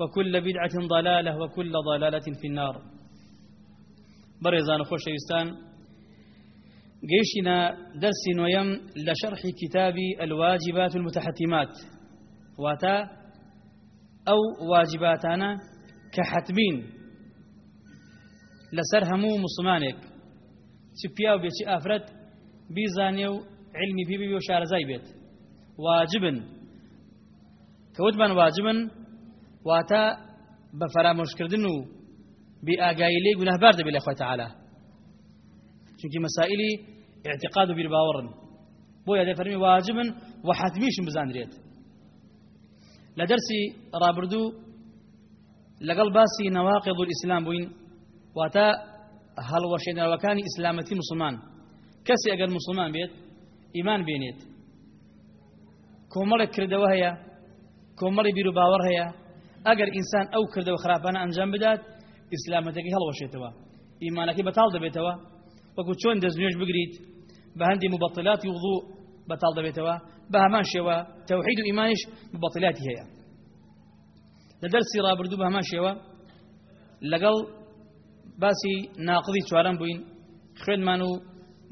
وكل بدعة ضلالة وكل ضلالة في النار. برزان خوش يستان. قيشنا درس ويم لشرح كتاب الواجبات المتحتمات. واتا أو واجباتنا كحتمين. لسر همو مسلمانك چپیا و بێچی ئافرەت بیزانێ و علمی پێ بێ و شارەزای بێت واجبن. کەوتمان واجبن. واتە بە فەرامۆشکردن و بی ئاگایی لێ گونەهبار دەبێت لە خۆی تەعالا. چونکی مەسائلی اعتقاد و بیرباوەڕن. بۆیە دەفەرمی واجبن و حتمیشم بزانرێت. لە دەرسی ڕابردوو لەگەڵ باسی نەواقض الئیسلام بووین واتە هەڵوەشێنەوەکانی ئیسلامەتی مسلمان. کەسی ئەگەر مسلمان بێت ئیمان بێنێت کۆمەڵێک کردەوە هەیە کۆمەڵی بیر و باوەڕ هەیە ئەگەر ئینسان ئەو کردەوە خراپانە ئەنجام بدات ئیسلامەتەکەی هەڵوەشێتەوە ئیمانەکەی بەتاڵ دەبێتەوە. وەکو چۆن دەستنوێژ بگریت بە هەندی مبەطلاتی وضوء بەتاڵ دەبێتەوە. بە هەمان شێوە تەوحید و ئیمانیش مبەطلاتی هەیە. لە دەرسی ڕابردوو بە هەمان شێوە لەگەڵ باسی ناقضی چوارەم بووین خوێنمان و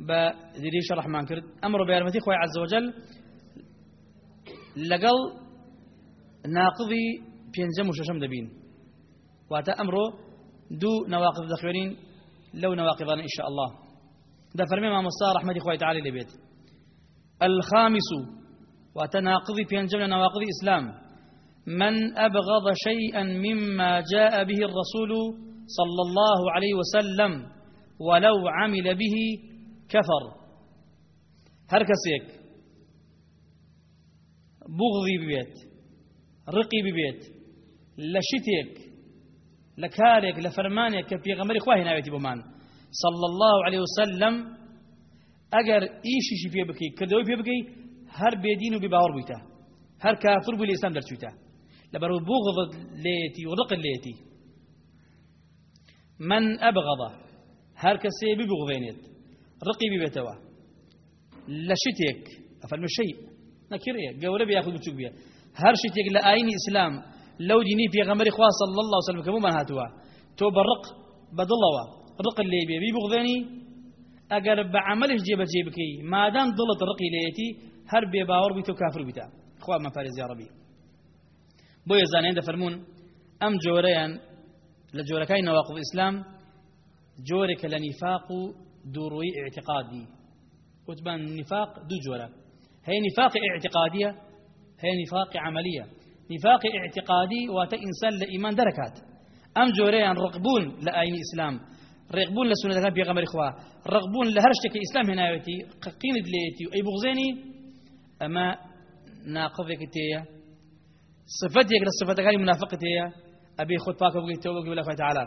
بە دیری شەڕحمان کرد. ئەمڕۆ بە یارمەتی خۆی عەزە وەجەل لەگەڵ ناقضی پێنجەم و شەشەم دەبین واتە ئەمڕۆ دوو نەواقض دەخوێنین لەو نەواقضانە ئینشاء الله دەفەرمێ مامۆستا ڕەحمەتی خۆی تعالی لەبێت الخامس وتناقضي بينجم نواقض الإسلام من أبغض شيئا مما جاء به الرسول صلى الله عليه وسلم ولو عمل به كفر هركسيك بغضي ببيت رقي ببيت لشتيك لكارك لفرمانك كفي غمر إخواه ناويتي بمان صلى الله عليه وسلم أجر إيشي شي في بكي كدوي في بكي هر بيدين وبباور بيتا هر كافر بولي إسلام درشوتا لبرو بغض ليتي ورق ليتي. من أبغض هر كسي ببغضينيت رقي ببيتوا لشتيك أفلم الشيء نكرية قولة بياخذ بتشوك بيها هر شتيك لآين إسلام لو ديني في غمر إخوة صلى الله عليه وسلم كمو من هاتوا؟ تو برق بدلوا. رق اللي بي ببغضيني أقر بعملش جيب جيبكي؟ ما دام ضلت الرقي ليتي هر بيباور بيتو كافر بيتا. إخوة ما فارز يا ربي. بۆیە زانێن دەفەرمونون ئەم جۆرەیان لە جۆرەکەی نەواقف ئیسلام جۆرێکە لە نیفاق و دووڕووی اعتقادی وتبان نفاق دوو جۆرە هەیە نفاق اعتقادیە هەیە نفاق عملیە نفاق اعتقادی واتە ئینسان لە ئیمان دەرەکات ئەم جۆرەیان ڕقبوون لە ئاینی ئیسلام ڕێقبوون لە سونەتەکان پێغەمبەری خوا ڕقبوون لە هەر شتێکی ئیسلام هێناوێتی قینت لێتی و ئەی بغزێنی ئەمە ناقضێکی تێیە صفتێک لە صفتەکانی منافقت هەیە ئەبێ خۆت پاکە بگەیت تەوبە بگەی لە خۆی تعالی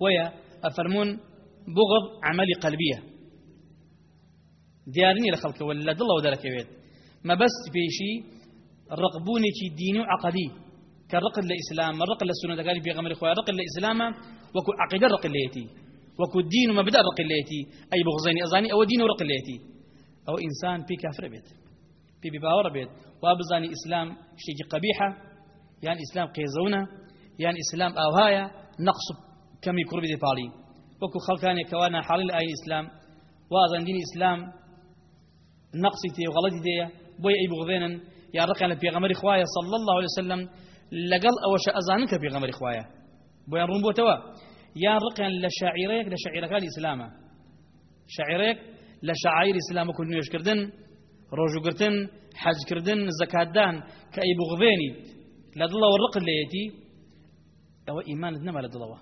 بۆیە ئەفەرمون بغض عملی قەلبیە دیارنی لە خەڵکەوە لە دڵەوە دەرەکەوێت مەبەست پێشی ڕقبوونێکی دینی و عقدی کە ڕقل لە ئیسلام ڕق لە سنەتەکانی پێغەمبەری خۆی ڕق لە ئیسلامە وەکو عقیدە ڕق لێتی وەکو دین و مەبدا ڕقلێتی ئەی بغزێنی ئەزانی ئەوە دین و ڕقلێتی ئەو ئینسان پێی کافرە بێت پێی باوەڕە بێت وا بزانی ئیسلام شتێکی قەبیحە یان ئیسلام قێزەونە یان ئیسلام ئاوهایە نەقص کەمی کوڕ بدێ پاڵی وەکو خەڵکانێکەوە ناحاڵی لە ئاین ئیسلام وازان یا ڕقیان لە پێغەمەری خوایە صلی الله عليه وسلم لەگەڵ ئەوەشە ئەزانن کە پێغەمەری خوایە بۆیان ڕوون بۆتەوە یان ڕقیان لە شاعیرەیەک لە شاعیرەکانی ئیسلامە شاعیرێک لە شعائر ئیسلام وەکو نوێژکردن ڕۆژوگرتن حەجکردن زەکاتدان کە ئەی بغڵێنیت لە دڵەوە ڕقت لەیەتی ئەوە ئیمانت نەما لە دڵەوە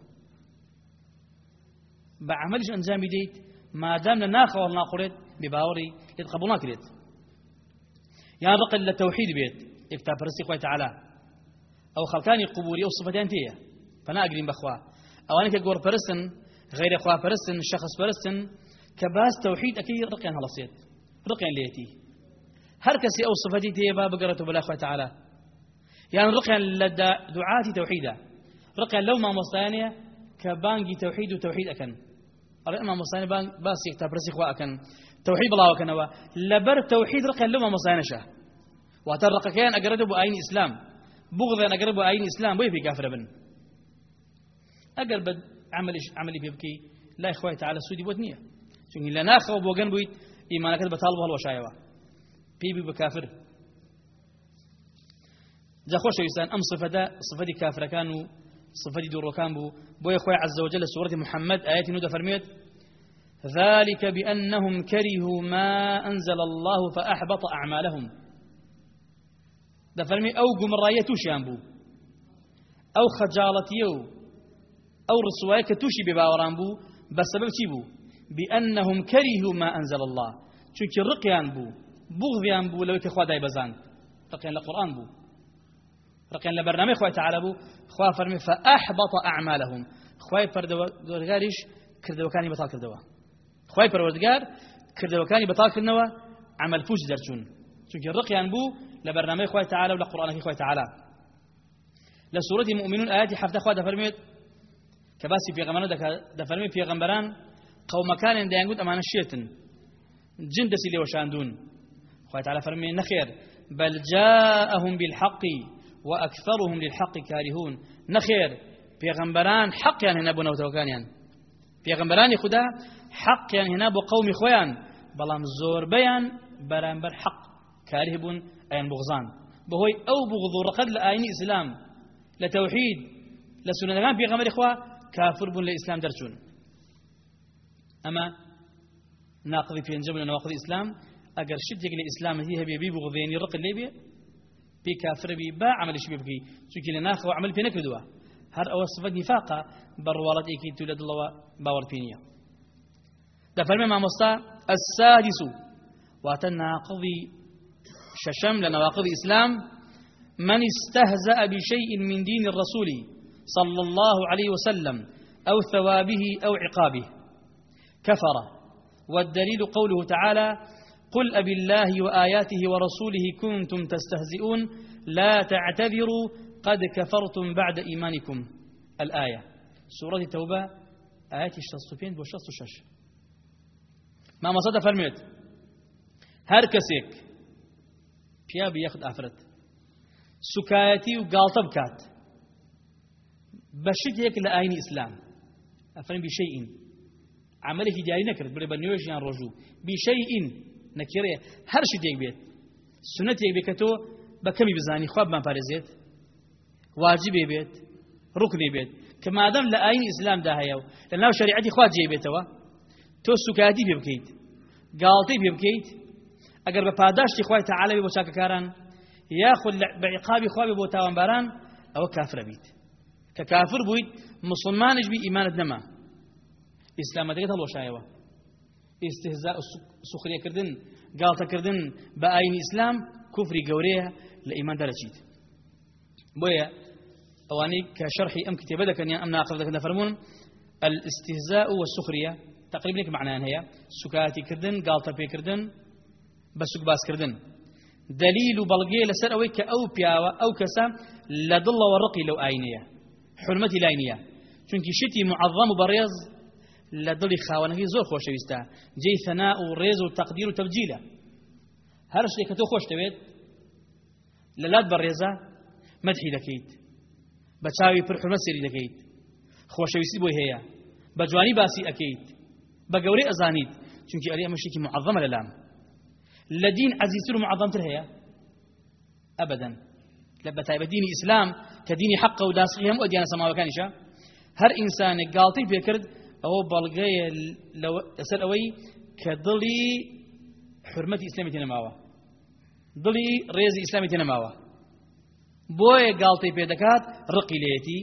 بە عملش ئەنجامی دەیت مادام لە ناخەوە ناخورێت بباوەڕی لێت قبول ناکرێت یان ڕقل لە تەوحید بێت یەکتا پرستی خۆی تعالا ئەو خەڵکانی قبولی ئەو صفەتیان تەیە پەناگرین بەخوا ئەوانە کە گۆڕپەرستن غیرە خواپەرستن شەخص پەرستن کە باس تەوحید ئەەکەی ڕقیان هەڵەسێت ڕقیان لێتی هەر کەسی ئەو صفەتی تەیە با بگەڕێتەوە بەلا خۆی تعالا یان ڕقیان لە دوعاتی تەوحیدە ڕقیان لەو مامۆستایانەیە کە بانگی تەوحید و تەوحید ئەکەن ئەڵێ ئەمە مۆستانی باسی تا پرسی خوا ئەکەن تەوحید بڵاوەکەنەوە لەبەر تەوحید ڕقیان لەو مامۆستایانەشە واتە ڕقەکەیان ئەگەرێت بۆ ئاین ئیسلام بغضیان ئەگەر بۆ ئاین ئیسلام بۆی پێی کافرە بن. ئەگەر بە عملیش عملی پێ بکەی لای خۆی تعالە سوودی بۆت نییە چونکی لە ناخەوە بۆ گەن بوویت ئیمانەکەت بەتاڵ بۆ هەڵوەشایەوە پێی بوو بە کافر جا خۆشەویستان ئەم صفەتە صفەتی کافرەکان و صفەتی دوڕۆکان بوو بۆیە خۆی عز وجل سورة محمد آيات نو دەفەرمێت. ذلك بأنهم كرهوا ما أنزل الله فأحبط أعمالهم. دەفەرمێ ئەو گومڕاییە تووشیان بوو أو خجالتيو أو رسواية توشي بباوران بو بسبب چی بو؟ بأنهم كرهوا ما أنزل الله. چونکە ڕقیان بوو بغضیان بوو لەوە کە خوا دایبەزاند. ڕقیان لە قورئان بوو. ڕقیان لە بەرنامەی خوای تعالى بوو. خوا فەرمێ فأحبط أعمالهم. خواه پروردگارش کردەوەکانی بەتاڵ کردەوە خی پەروەردگار کردەوەکانی بەتاڵ کردنەوە عمل پوش دەرچوون. چونکە ڕقیان بوو لە بەرنامەی خی تعالە و لە قورئانەکەی خی تعالە لە سوورەتی مؤمنون ئایەتی هەفتە خوا دەفەرمێت کە باسی پێغەمانە دەفەرمی پێغەمبەران قەومەکانیان دەیانگوت ئەمانە شێتن. جن دەسی لێوەشاندون خی تعالە فەرمێ نەخێر بل جاءهم بالحق وأكثرهم للحق كارهون نەخێر پێغەمبەران حقیان هێنا بوو نوتەوەکانیان پێغەمبەرانی خودا حقیان هێنا بۆ قەومی خۆیان بەڵام زۆربەیان بەرامبەر حق. کارهی بوون ئەیان بغزان. بەهۆی ئەو بغض و ڕقەت لە ئاینی ئیسلام لە تەوحید لە سونەتەکان پێغەمبەری خوا کافر بوون لە ئیسلام دەرچوون ئەمە ناقضی پێنجەم لە نواقضی ئیسلام ئەگەر شتێک لە ئیسلامەتی هەبێ بی بغضێنی ڕق لێ بێ با عملش پێ بکەی چونکی لە ناخەوە عمل پێ نەکردووە هەر ئەوە صفەت نیفاقە بەڕواڵەتێکی تو لە دڵەوە دەفەرمێ مامۆستا السادس. واتە ششم لنواقض الإسلام من استهزأ بشيء من دين الرسول صلى الله عليه وسلم أو ثوابه أو عقابه. كفر. والدليل قوله تعالى قل أبي الله وآياته ورسوله كنتم تستهزئون. لا تعتذروا. قد كفرتم بعد إيمانكم. الآية. سورة التوبة. مامۆستا دەفەرمێت هەر کەسێک پیا بیەخت ئافرەت. سوکایەتی و گاڵتە بکات. بە شتێک لە ئاینی ئیسلام. ئەفەن بیشەئین عملێکی دیاری نەکرد بێ بە نوێژیان ڕۆژوو بیشەئین نەکرێ هەر شتێک بێت. سنەتێک بێت کە تۆ بە کەمی بزانی خوابمان پارێزێت. واجبێ بێت ڕوکنێ بێت. کە مادەم لە ئاین ئیسلامدا هەیە و لە ناو شریعەتی خوا جێ بێتەوە تۆ سوکاتی پێ بکەیت گاڵتەی پێ بکەیت ئەگەر بە پاداشتی خوای تەعالی بۆ چاکەکاران یاخود بە عقابی خوا بۆ تاوانباران ئەوە کافرە بیت. کە کافر بوویت مسلمانش بی ئیمانت نەما ئیسلامەتەکەت هەڵۆشایەوە ئێستهزا سوخریەکردن گاڵتەکردن بە ئاینی ئیسلام کوفری گەورەیە لە ئیمان دەرەچیت بويا أواني كشرحي أم كتابة دكن أم ناقض دكن فرمون الاستهزاء والسخرية تقریبێک معنان هەیە. سوکاتیکردن گاڵتە پێکردن بە سوکباسکردن دلیل و بەڵگەیە لەسەر ئەوەی کە ئەو پیاوە ئەو کەسە لە دڵەوە ڕقی لەو ئاینەیە حرمەتی لای نییە. چونکی شتی معظەم و بەڕێز لە دڵی خاوەنەکەی زۆر خۆشەویستە. جێی ثەنا و ڕێز و تەقدیر و تەبجیلە. هەر شتێک کە تۆ خۆش دەوێت لەلات بەڕێزە مەدحی دەکەیت. بە چاوی پرحرمە سێری دەکەیت. خۆشەویستی بۆی هەیە. بە جوانی باسی ئەکەیت. بە گەورەی ئەزانیت چونکی ئەری ئەمە شتێکی معظەمە لەلام لە دین عەزیزتر و معظەمتر هەیە؟ ئەبەدەن لە بەتایبەتدینی ئیسلام کە دینی حەقە و داسقی هەموو ئەدیانە سەماوەکانیشە هەر ئینسانێک گاڵتەی پێکرد ئەوە بەڵگەیە لەسەر ئەوەی کە دڵی حرمەتی ئیسلامی تێنەماوە دڵی ڕێزی ئیسلامی تێنەماوە بۆیە گاڵتەی پێ دەکات ڕقی لێتی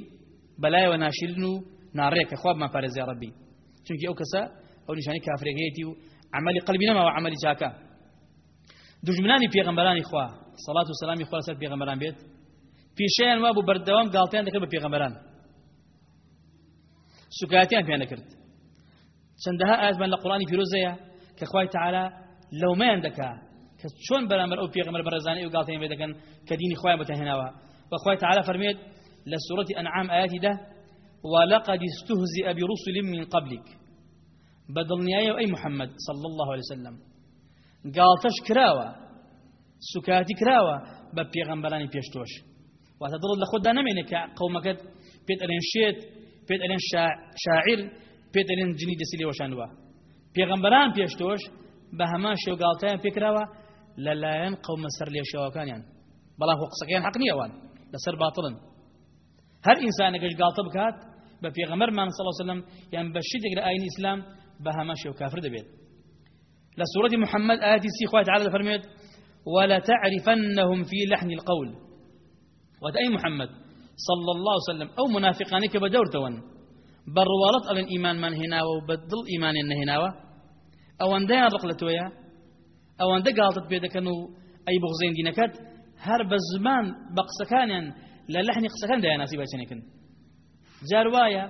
بەلایەوە ناشرن و ناڕێکە خوابمان پارێزی ڕەبی چونکی ئەو کەسە ئەو نیشانی کافرێگەیەتی و عملی قلبی نەماوە عملی چاکە دژمنانی پێغەمبەرانی خوا. سەڵات و سەلامی خوا لەسەر پێغەمبەران بێت پیشیان وا بوو بەردەوام گاڵتیان دەکرد بە پێغەمبەران سوکاتیان پێیان دەکرد چەندەها ئازمان لە قوڕانی پیرۆزەیە کە خوای تعالی لەومەیان دەکا کە چۆن بەرامبەر ئەو پێغەمبەر بەڕێزانەی و گاڵتیان پێ دەکەن کە دینی خۆیان بەتەهێناوە وخوای تعالی فەرمێت لە سوورەتی ئەنعام ده ولقد استهزئ برسل من قبلك. بدڵنیایە ئەی محەممەد صلى الله عليه وسلم گاڵتەش کراوە سوکاتی کراوە بە پێغەمبەرانی پێشتۆش. واتە دڵت لە خۆدا نامێنێ کە قەومەکەت پێت ئەلێن شێت پێت ئەلێن شاعیر پێت ئەلێن جنی دەسی لێوەشانوە پێغەمبەران پێشتۆش بە هەمان شێوگاڵتیان پێکراوە لەلایەن قەومە سەر لێشەوەکانیان بەڵام قسەکەیان حەق نییەوان لەسەر باتڵن هەر ئینسانێکش گاڵتە بکات بە پێغەمەرمان عليه وسلم یان بە شتێک لە ئاینی ئیسلام بە هەمان شێو کافر دەبێت لە سوورەتی محەممەد ئاەتی سی خوای تعالی دەفەرمێت ولتعرفنهم في لحن القول. وتأي محمد؟ صلى الله عليه وسلم. أو منافقانك بدور تون. بروالت ألن إيمان من هنا وبدل إيمان إن هنا أو أن ديان رقلتويا أو أن دقالت بيدكنو أي بغزين دينكت. هر بزمان بقسكان لە لەحنی قسەکان دایاناسی بچنێکن جار وایە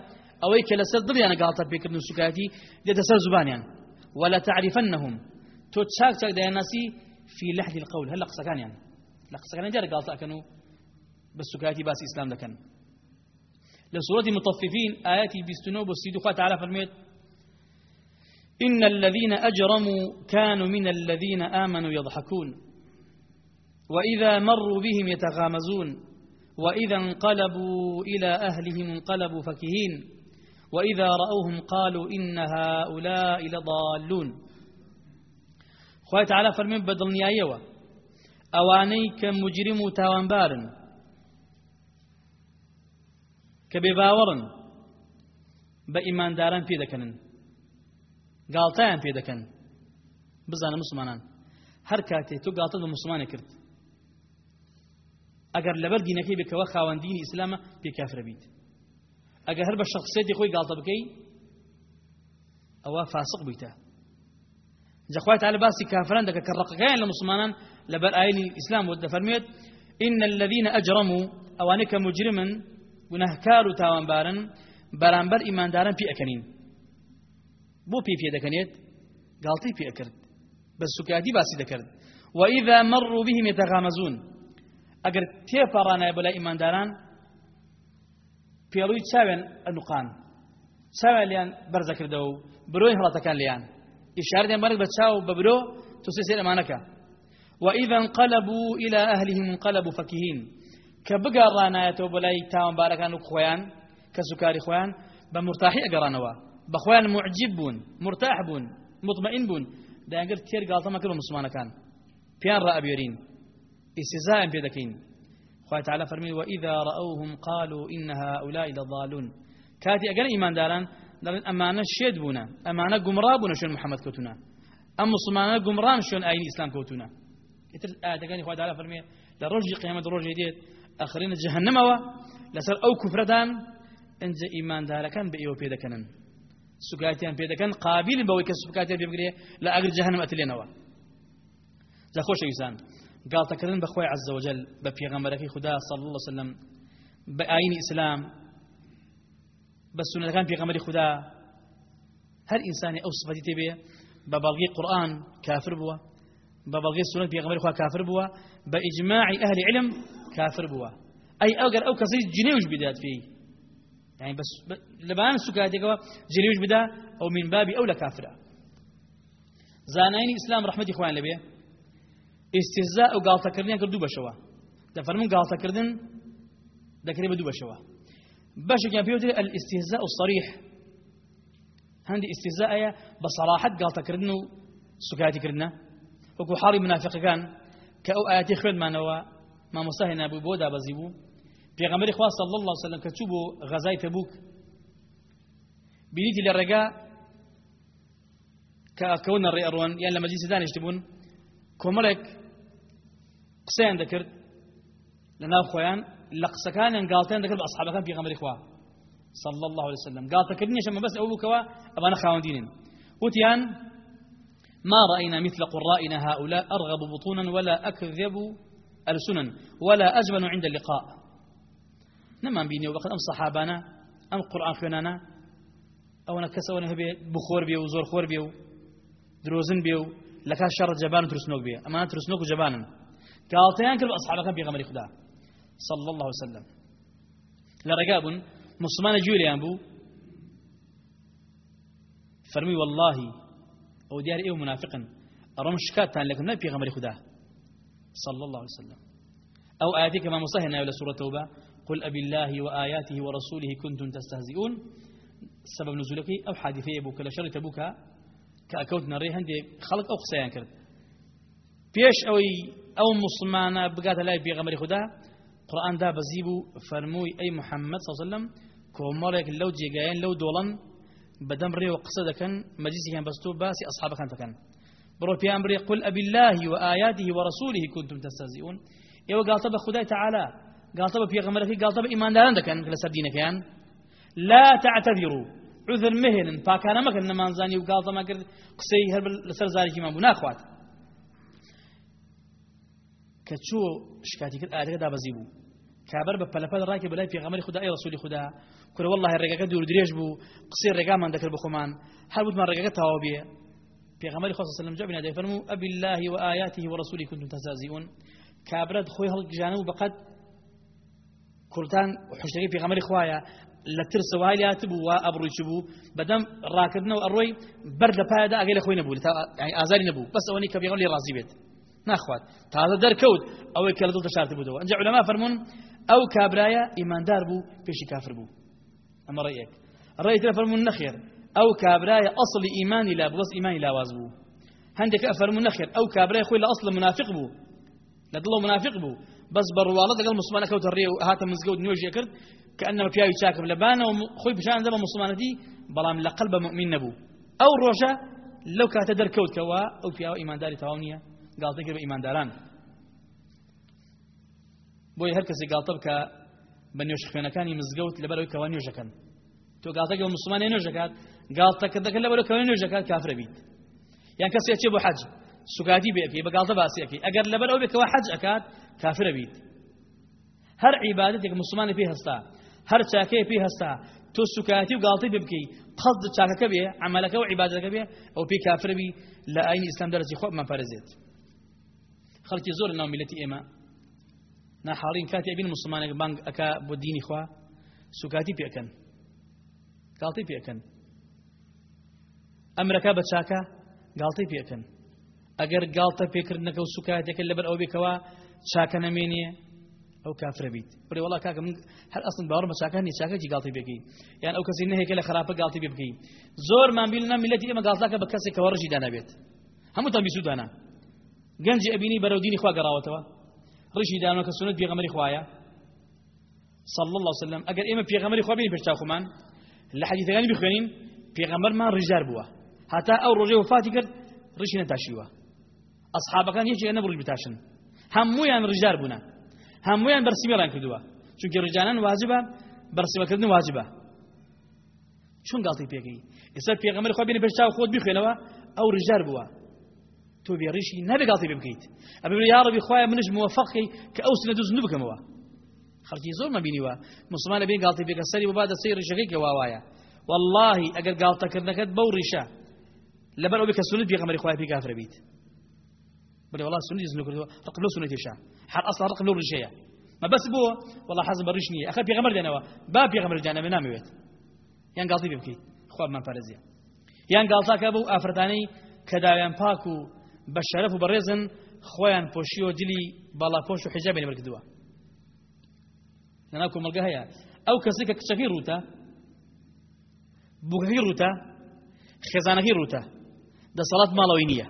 ئەوەی کە لەسەر دڵیانە گاڵتە پێکردن و سوکاتی دێتە سەر زبانیان ولا تعرفنهم. تۆ چاک چاک دایاناسی في لحد القول. هل قسەکانیان لە قسەکان جارە گاڵتە ئەکەن و بە سوکاتی باسی ئیسلام دەکەن لە سورة مطففين آياتي بستنو بسيدو خواه تعالى فرميت. إن الذين أجرموا كانوا من الذين آمنوا يضحكون. وإذا مروا بهم يتغامزون. وإذا انقلبوا إلى أهلهم انقلبوا فكهين. وإذا رأوهم قالوا إن هؤلاء لضالون. خواه تعالى فرمين بدل نيايوة. أواني كمجرم تاوانبار كبباورن. بإيمان داران في دكنن. قالتان في دكن. بزان مسلمانان. هەر کاتێ تۆ گاڵتەت بە مسلمان کرد ئەگەر لەبەر دینەکەی بکەوە خاوەندینی ئیسلامە پێ کافرە بیت ئەگەر هەر بە شخصێتی خۆی گاڵتە بکەی ئەوە فاسق بیتە جەخوای تعالی باسی کافران دەکە کە ڕقەکەیان لە مسلمانان لەبەر ئاینی ئیسلام دەفەرمێت إن الذين أجرموا أوانك مجرما گونەهکار و تاوانبارن بەرامبەر ئیمانداران پێ ئەەکەنین بۆ پێ پێ دەکەنێت گاڵتی پێ ئەکرد بە سوکاتی باسی دەکرد وإذا مروا بهم يتغامزون ئەگەر تێپەڕانایە بەلای ئیمانداران پێڵووی چاوێن ئەنوقان چاوێن لیان بەرزەکردەوە و برۆی هەڵاتەکان لیان ئیشاردیان بەرگ بە چاو بە برۆ تو سێ ئەمانەکە وإذا انقلبوا إلى أهلهم انقلبوا فكهين. کە بگەڕانایەتە بەلای تاوانبارەکان و خۆیان كسكاري خويان بمرتاحي أقرانوا. بخويان معجب بون مرتاح بون مطمئن بون دا ينقل تير قالتا ما كلهم مسلمان كان بيان رأى بيرين إستهزاء بيدكين. خواه تعالى فرمي وإذا رأوهم قالوا إن هؤلاء لضالون. كاتي أقل إيمان داران؟ دارن أمانة شيد بونا أمانة قمرا بونا شون محمد كوتونا. أم مسلمان قمران شون آين إسلام كوتونا. يتر آية تقاني خواه تعالى فرمي لرجي قيامة رجي ديت آخرين جهنم و لسر أو كفردان إنج إيمان داركان بإيو بيدكنن سكاتيان بيدكن قابل بوي كسكاتيان بيبقريه لا أقر جهنم أتلينوا جا خوش إنسان قالتكردن بخوي عز وجل ببيغمبرك خدا صلى الله عليه وسلم بآين إسلام بسنة كان بيغمبر خدا. هر إنساني أو صفتي تبيه ببلغي قرآن كافر بوا. ببلغي سنة بيغمبر خدا كافر بوا. بإجماع أهل علم كافر بوا. أي أقر أو كسي جنيوش بدات فيه. يعني بس لبان سكاتك جليوش بدا أو من باب أولى كافرة زانين إسلام رحمة إخوان لبيه استهزاء وقال تكردين كردو بشوا دفرمون قال تكردن ذكري بدو بشوا باش كان فيه الاستهزاء الصريح هندي استهزاء بصراحة قال تكردن سكاتي كردنا وكو حاري منافق كان كأو آياتي خير ما نوا ما مستهنا أبو بودا بزيبو صلی الله وسلم کە چوو بۆ غەزای تەبوک بینیتی لە ڕێگا کە ئەکەونە ڕێ ئەڕوان یان لە مەجلیسی دانیشت بوون کۆمەڵێک قسەیان دەکرد لە ناو خۆیان لە قسەکانیان گاڵتیان دەکرد بە ئەصحابەکان پێغەمەری خوا صلى الله عليه وسلم. قال تكرنيش ما بس أبانا خاوندين وتيان ما رأينا مثل قرائنا هؤلاء أرغب بطونا ولا أكذب ألسنا ولا أجبن عند اللقاء. نمان بینی و بەقەت ئەم سەحابانە ئەم قورآن خوێنانە ئەوەنە کەسەوەنە هەبێ بخۆر بێ و زۆر خۆر بێ و درۆزن بێ و لە کات شەڕ جەبان کاڵتەیان کرد بە ئەسحابەکان پێغەمبەری خدا صلى الله عليه وسلم. لە ڕێگا بوون مسلمانە گوێلیان بوو فەرمی والله ئەو دیار ئێوە منافقن ئەڕۆم شکاتتان لەکەم نە پێغەمبەری خدا صلى الله عليه وسلم. أو آياتي كما مصهنا إلى سورة توبة. قل أبي الله وآياته ورسوله كنتم تستهزئون. سبب نزولك أو حادثة أبوك لشر تبوك. كأكوت نري هندي خلق أو قصيان كرد. بيش أو أو مسلمان بقات لا بيغمر خدا. قرآن دا بزيبو فرموي أي محمد صلى الله عليه وسلم كومالك لو جيغاين لو دولان بدم ري وقصد كان مجلسي كان بستو باسي أصحاب كان تكن. برو في أمري قل أبي الله وآياته ورسوله كنتم تستهزئون. إيوه قال طب خداي تعالى قالت في غمرتي قالت إيمان دارن دكان لسر كان لا تعتذروا عذر مهن فكان ما كان نمانزاني وقالت ما قرد قسي هرب لسر زاري كمان كتشو شكاتي كد آياتك دا بزيبو كابر بپلپل راكب بلاي في غمر خدا أي رسول خدا كل والله الرقاقة دور دريج بو قصير رقا من ذكر بخمان هل بود من رقاقة تاوبية في غمر خدا صلى الله عليه وسلم أبي الله وآياته ورسوله كنتم تستهزئون كابرد خوي هل جانو بقد كردان حشتكي في غمر خوايا لترس وهاي تبو وابروي شبو بدم راكدنا واروي برد بادا أقل أخوي نبو يعني ازاري نبو بس اوني كبي لي رازي بيت ناخوات هذا در كود أو كلا دول تشارت بو انجا علماء فرمون أو كابرايا ايمان دار بو فيش كافر بو اما رايك رايك فرمون نخير أو كابرايا اصل ايماني لا بس ايماني لا وازبو عندك فرمون نخير أو كابرايا خوي اصل منافق بو لا دلو منافق بو بس دقل مسلمان كوت الريو هاتا مزقود نيوجي كرد كأنما فيها يشاكم لبانا وخوي بشان دبا مسلمانتي بلام لقلب مؤمن نبو أو روشة لو كانت در كوت كوا أو فيها إيمان داري تواونية قال گالتە کرد بە ئیمانداران. بۆی هەر کەسی گالتە بکە بە نوێژ خوێنەکانی مزگەوت لەبەرەوەی کەوا نوێژەکەن. تۆ گالتەکە مسلمانی نوێژەکەات گالتەکە دەکەن لەبەرەوە کەوا نوێژەکەات کافرە بیت. یان کەسی ئەچێ بۆ حەج؟ سوگادی بێکی بە گالتە باسیەکەی. ئەگەر لەبەرەوە بێتەوە حەج ئەکات کافرە بیت. هەر عیبادەتێک مسلمانی پێی هەستا هەر چاکەیە پێی هەستا تۆ سوکاتی و گاڵتی ببکەی قەد چاکەکە بێ عملەکە و عیبادەکە بێ ئەو پێی کافرەبی لە ئاینی ئیسلام دەرەجی خۆبمان پارێزێت خەڵکی زۆر ناومیلەتی ئێمە. ناحاڵین کاتی ئەبین مسلمانێک بانگ ئەک بۆ دینی خوا سوکاتی پێکەن. گاڵتی پێکەن. ئەمرەکە بە چاکە گاڵتی پێکەن. ئەگەر گاڵتە پێکردنەکە و سوکاتەکە لەبەر ئەو بێکەوە چاکە نەمێنێ ئەو کافرە بیت. پرێ وڵا کاکە من هەر ئەسن باوەڕ بە چاکانی چاکەی گاڵتی بێکی یان ئەو کەسی نەهێکە لە خراپە گاڵتی بێ بکەین زۆرمان بیل نە میلەتی ئێمە گاڵتاکە بە کەسێکەوە ڕژی دانابێت هەموو تەبی سوودانە گەنجی ئەبینی بەرەو دینی خوا گەڕاوەتەوە. ڕژی دانەوە کە سنت پێغەمەری خوایە. صلى الله عليه وسلم ئەگەر ئێمە پێغەمەری خوا بینین پێشتاخۆمان لە حەدیثەکانی بخوێنین پێغەمبەرمان ڕیژار بووە. هەتا ئەو ڕۆژەی وفاتی کرد ڕژی نەتاشیوە. ئەسحابەکان هیچ ئێنە بڕی بتاشن. هەموویان ڕیژار بوون هەموویان بەرسیبێڕان کردووە. چونکە ڕژانان واجبە بەرسیبەکردن واجبە. چون گڵتی پێگەی ئێستا پێغەمەری خوا بینی پێشتا خۆت بخوێنەوە ئەو ڕژار بووە. تۆ بێڕیشی نەبێ گاڵتی پێ بکەیت ئەبێ یا ڕەبی خوایە منش موفقی کە ئەو سنە دوز نبکەمەوە خەڵکی زۆر مەبینیوە مسلمان لە بین گاڵتی پێکە سەری ببا دەسەی ڕژەکەی کە واوایە والله ئەگەر گاڵتەکردنەکەت بەو ڕیشە لەبەر ئەو بکە سنت پێغەمبەری خوای پێ کافرە بیت. بل والله سنة يزنو كردوا رقم لو سنة شام حال أصلا رقم لو رجية ما بس بو والله حزم برشني أخي بيغمر دينوا با بيغمر جانا بنامويت یان گاڵتی پێ بکەیت خوابمان پارێزیە یان گاڵتاکە بەو ئافرەتانەی کە داویان پاک و بە شەرەف و بەڕێزن خۆیان پۆشیەوە دلی باڵاپۆش و حجابێ لەبەردووە لەناو کۆمەلگە هەیە. ئەو کەسی کە کچەکەی ڕوتە بووکەکەی ڕوتە خێزانەکەی ڕوتە دەسەڵات ماڵەوەی نییە.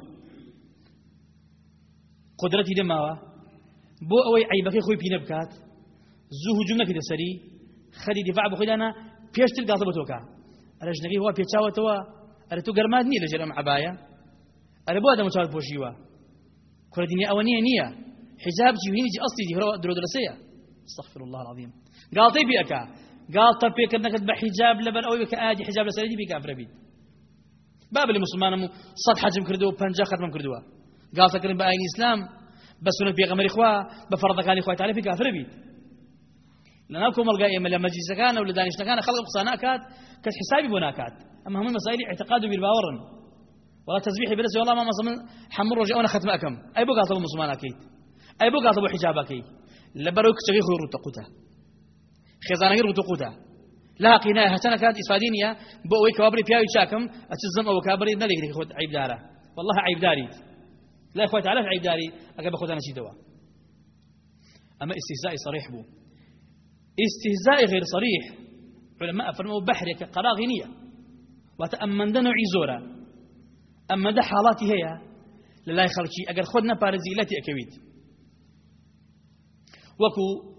قدرەتی دەماوە بۆ ئەوەی عیبەکەی خۆی پینە بکات زوو هجوم نەکەیتە سەری خەری دیفاع بە خۆیدانە پێشتر گازە بە تۆکە ئەرە ژنەکەی وا پێچاوەتەوە ئەرە تو گەرمات نییە لە ژێرەم عبایە. ئەرە بۆ دەمە چاوت پۆشیوە کوردینی ئەوە نییە نییە حجاب جی هینی ئەستی دیهرەوە درۆ درسەیە استغفر الله العظيم. قالتي بيك قالت بيك انك بحجاب لبن أو بك آدي حجاب لسري بيك افربيد باب المسلمان صد حجم كردو بنجا ختم كردو قال تكرم باين اسلام بس نبي غمر اخوا بفرض كان اخوات تعالى بيك افربيد لناكم القائمة لما جيس كان ولا دانش كان خلق قصانا كات كت حسابي بنا كات أما هم مسائل اعتقاد بالباورن. ولا تسبيح بلس والله ما مصمن حمر رجع وأنا ختم أكم. أي بقى طلب مسلمان أكيد. أي بقى طلب حجاب أكيد. لبروك تغي خير تقوتا خزانة غير تقوتا لا قناة هتنا كانت إسفادينيا بوي كوابري بياوي شاكم أتزم أو كابري نلي خد عيب دارا والله عيب داري. لا إخوة تعالى عيب داري. أقرب خدنا شي دوا. أما استهزاء صريح بو. استهزاء غير صريح. علماء فرموا بحرك قراغنية وتأمن دنو عزورة أما ده حالاتي هي. للا يخلقي أقر خدنا بارزي التي أكويد وكو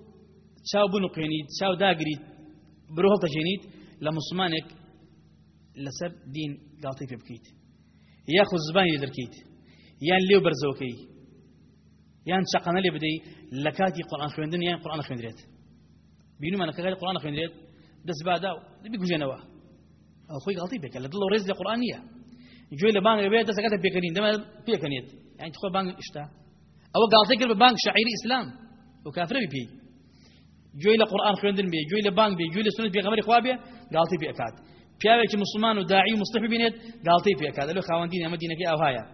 شاو بنو قينيد شاو داقريد بروهل تجينيد لمسلمانك لسب دين قالتي في بكيت ياخذ زباني يدركيت يان ليو برزوكي يان شقنا لي بدي لكاتي قرآن خويندن يان قرآن خويندريت بینو من کەگەری قورآن خوێنرێت دەست بادا بگوژێنەوە ئەو خۆی غڵتی پێکە لە دڵ و ڕێز لە قورآن گوێ لە بانگ بێت دەستەکەتە پێکەنین دەمە پێکەنێت یعنی خۆ بانگ شتا. ئەوە گاڵتەی کرد بە بانگ شاعری ئیسلام. و کافرەوی پێی. گوێی لە قورآن خوێندن بێ گوێی لە بانگ بێ گوێی لە سنت پێغەمبەری خوا بێ گاڵتی پێکات پیاوێکی مسلمان و داعی و مستحب بینێت گاڵتی پێکات لە خاوەندین ئەمە دینەکەی ئەوهایە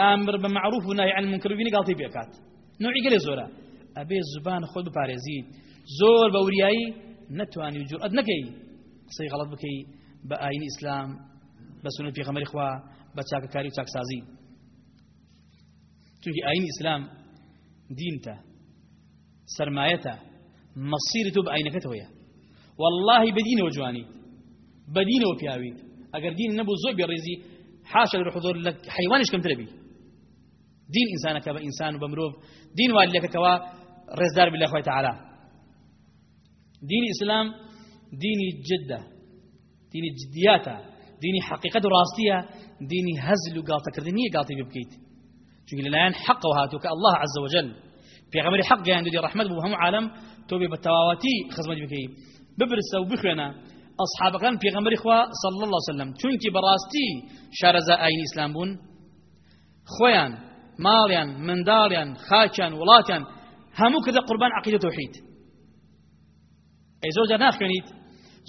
ئامر بە معروف و نهی عن المنکر بینی گاڵتی پێکات نوعی گەلێ زۆرە. ئەبێ زبان خۆت بپارێزیت زۆر بە وریایی نەتوانی و جورئەت نەکەی. قسەی غەڵەت بکەی بە ئاینی ئیسلام. بە سنت پێغەمبەری خوا بە چاکەکاری و چاکسازی. چونکی ئاینی ئیسلام دینتە سرمایەتە مەسیری تۆ بە ئاینەکەتەوەیە واللهی بەدینەوە جوانی بەدینەوە پیاویت ئەگەر دین نەبوو زۆر بێڕێزی حاشا للحضور لە حیوانش کەمترە بی. دین ئینسانەکە بە ئینسان و بە مرۆڤ دین وا لەکەتەوە ڕێزدار بالله خوای تعالی. الإسلام دين جدة دين جدياتا دين حقيقة راستية دين هزل وقالت كردنية قالت ببكيت. چونك للايان حق وهاتوك الله عز وجل. في غمر حق يعني دي رحمة بهم عالم توبي بالتواواتي خزمة بكي. ببرس وبخنا أصحاب كان في غمر إخوة صلى الله عليه وسلم. چونك براستي شارزا أين إسلام بون؟ خويان ماليان منداليان خاچان ولاتان همو كذا قربان عقيدة توحيد. أي زوجة ناخنيت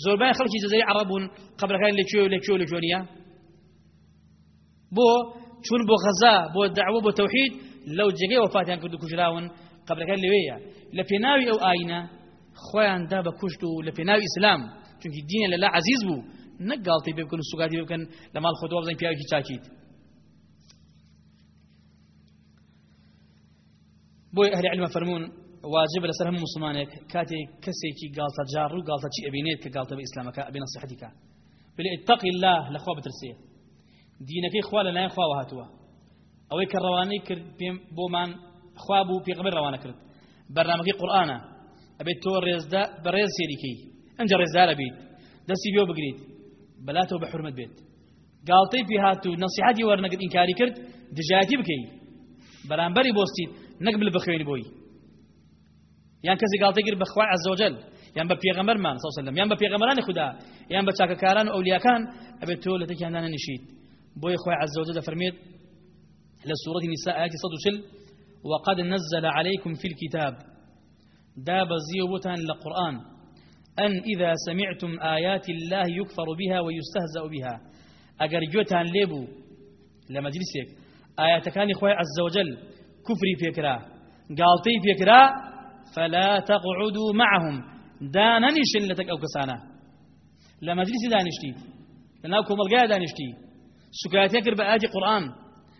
زۆربای خەڵکی جزەی عربون قبلەکان لەکوێ لەکوێ لە جوۆنیە بۆ چون بۆ غەزا بۆ دعوە بۆ تەوحید لەو جێگەی وفاتیان کرد و کوژراون قبلەکان لەوەیە لە پێناوی ئەو ئاینە خۆیان دا بە کوشت و لە پێناوی ئیسلام چونکی دینە لەلا عزیز بوو نەک گاڵتی پێ بکەن و سوگاتی بکەن لە ماڵ خۆدەوە بزەین پیاوێکی چاکیت. بۆی ئەهلی علمە فەرمونون واجب لەسەر هەموو مسلمانێک کاتێک کەسێکی گاڵتە جار و گاڵتە چی ئەبینێت کە گاڵتە بە ئیسلامەکە ئەبێ نەسیحەتیکە بلێ اتق الله لەخوا بترسێ دینەکەی خوا لەلایەن خواوە هاتووە ئەوەی کە ڕەوانەی کرد پێم بۆمان خوا بوو پێغەمبەر ڕەوانە کرد. بەرنامەکەی قورئانە ئەبێت تۆ ڕێزدا بەڕێز سێریکەی ئەنجە ڕێزدارە بیت دەستی بێ بگریت بەلاتەوە بە حرمەت بێت گاڵتەی پێ هاتوو نەسیحەتی وەرنەگرت ئینکاری کرد دژایەتی بکەی بەرامبەری بۆستیت نەک بل بخوێنی بۆی یان کەسی گاڵتەگیر بەخوای عەزەوجەل یان بە پێغەمبەرمان صلی الله علیه و سلم یان بە خدا یان بە چاکەکاران و ئەولیاکان ئەبێت تۆ لە تێکیان نشیت بۆی خوای عەزەوجەل دەفەرمێت لە سوورەتی نیساء آیەتی 140 وقد نزل عليكم في الكتاب. داب زيوبتان لقرآن أن إذا سمعتم آيات الله يكفر بها ويستهزأ بها. أجر جوتان ليبو لمجلسك آيات كان إخوة عز وجل كفري فكرة قالتي فكرة فلا تقعدوا معهم. داننشن لتك أو كسانا. لا مجلس دانشتي لناوكم القاء دانشتي سكاتيكر بآيات قرآن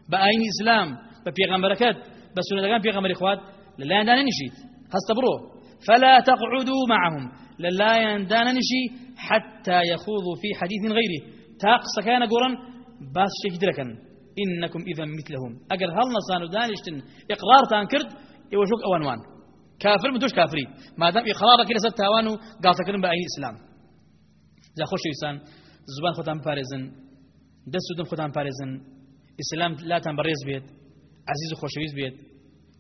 بآين إسلام ببيغمبركات بسنة كان بيغمبر إخوات لا داننشيت هستبرو فلا تقعدوا معهم. للا ينداننشي حتى يخوضوا في حديث غيره. تاق سكان قرن باس شكدركن إنكم إذا مثلهم. أجر هل نصانو دانشتن إقرار تانكرد يوشوك أوانوان. كافر مدوش كافري. ما دام إقرارك كده ستاوانو قال تكرم بأي إسلام. إذا خوش إنسان زبان بارزن دست دم خدام بارزن إسلام لا تنبريز بيت عزيز خوشويز بيت.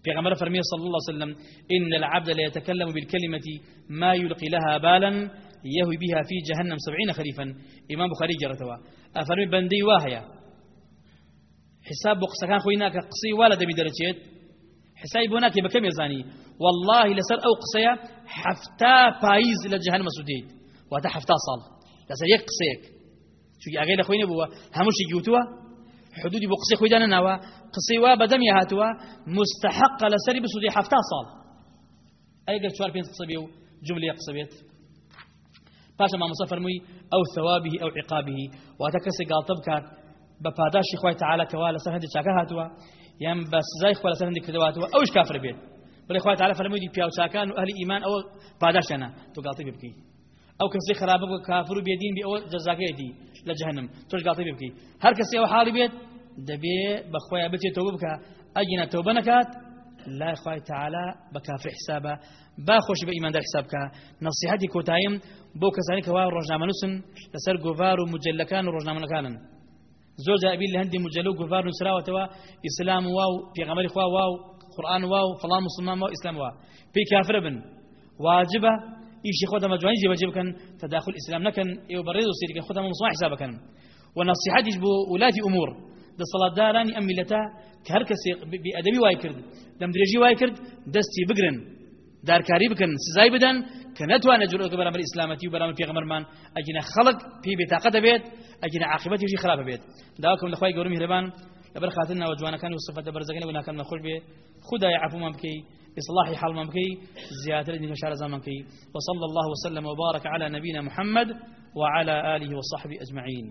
في غمرة فرمية صلى الله عليه وسلم إن العبد لا يتكلم بالكلمة ما يلقي لها بالا يهوي بها في جهنم سبعين خريفا إمام بخاري جرتوا أفرمي بندي واهية. حساب بقصة كان خويناك قصي ولا دبي درجات حسابي بوناك بكم يزاني والله لسر أو قصية حفتا بايز إلى جهنم سوديد وهذا حفتا صال لسر يك قصيك شو أغير خويني بوا هموش يجوتوا حدودي بقصي خويدانا نوا قصي وا بدم يهاتوا مستحق لسري بسودي حفتا صال قلت شوار بين قصبيو جملة قصبيت پاشە مامۆسا فەرمووی ئەو ثوابه ئەو عقابه واتە کەسێک گاڵتە بکات بە پاداشی خی تعالەکەوا لەسەر هەندێک چاکە هاتووە. یان بە سزای خۆ لەسەر هەندێک کردواتەوە ئەوش کافر بێت. بڵێ خی تعالە فەرمووی پیاوچاکان و ئەهلی ئیمان ئەوە پاداشیانە تۆ گاڵتە بێ بکەیت ئەو کەسی خراپە بە کافر و بێدین بێ ئەوە جەزاکەیەتی لە جەهنم. تۆش گاڵتە بێ بکەیت هەر کەسی ئەوە حاڵی بێت دەبێ بەخۆیان بچێت تۆ بکە. لا خی تعالى بكافر حسابا باخۆش بە ئیماندار حسابکە نصیحەتی کۆتاییم بۆ کەسانی کەوا ڕۆژنامەنووسن لەسەر گۆڤار و مجلەکان و زۆر جابی لە هەندی مجلل و گۆڤار نووسراوەتەوە ئیسلام وا و پێغەمەری خوا وا و قورآن وا و فڵان مسلمان وا و ئیسلام وا پێی کافرە بن واجبە ئیشی خۆ دەمەجوانی جێبەجێ بکەن تداخل ئیسلام نەکەن ئێوە بەڕێز و سیرکەن خۆتە مسلمان حسابەکەن ونصيحتش بو ولاتی ئومور دەسەڵاتدارانی ئەم میلەتە کە هەر کەسێک بئەدەبی وای کرد. دەم درێژی وای کرد دەستی بگرن. دارکاری بکەن سزای بدەن کە نتوانە جلوکە بەرامبەر ئیسلامەتی و بەرامبەر پێغەمبەرمان ئەگینە خەڵک پێی بێتاقە دەبێت ئەگینە عاقبەتیشی خراپە بێت داواکەم لەخوای گەورە میهرەبان لەبەر خاتن ناوە جوانەکان و صفەتە بەرزەکەن و ناکەم نەخۆش بێ خدای عفومان بکەی إصلاح حال ممكي زيادة لدينا شعر زمانكي وصلى الله وسلم وبارك على نبينا محمد وعلى آله وصحبه أجمعين